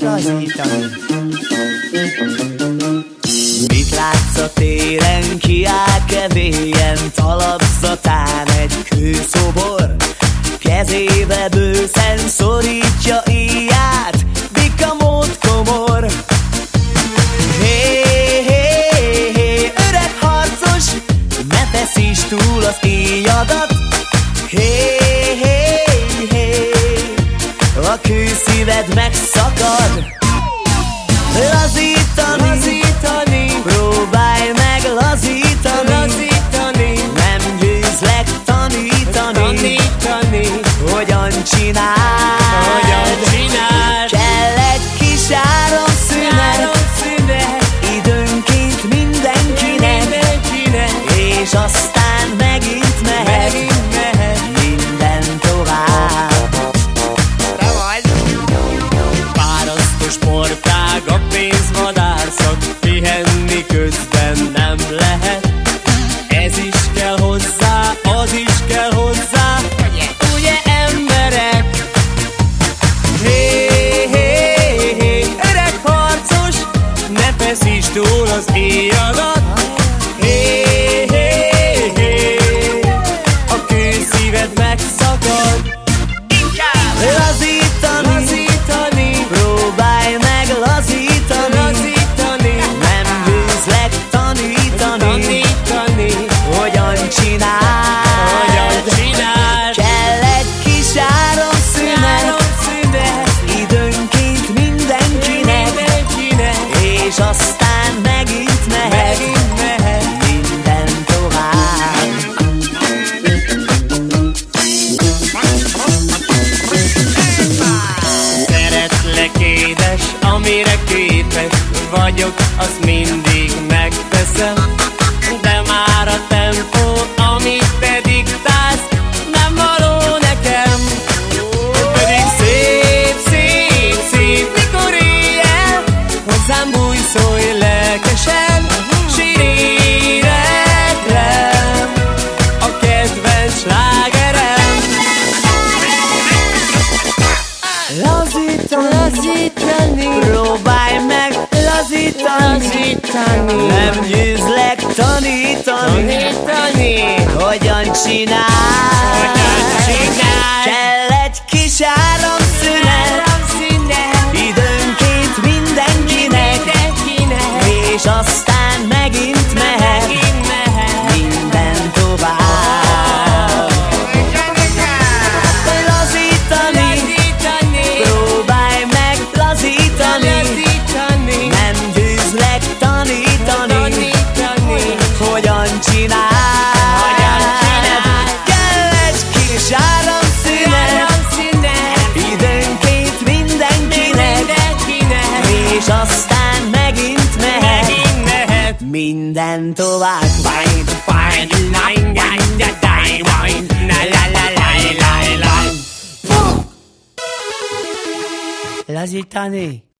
lazítani. Mit látsz a téren, kiáll kevélyen, talapzatán egy kőszobor? Kezébe bőszen szorítja íját, Bika mód komor. Hé, hé, hé, öreg harcos, ne feszíts túl az íjadat. A kőszíved megszakad. meus por agora aztán megint mehet, megint mehet. Minden tovább. Szeretlek édes, amire képes vagyok, azt mindig megteszem. De már a tempó, amit te Lazítani, lazítani, próbálj meg lazítani, lazítani. Nem győzlek tanítani, tanítani, hogyan csinál, hogyan csinál. Kell Minden tovább fáj, fáj, lány!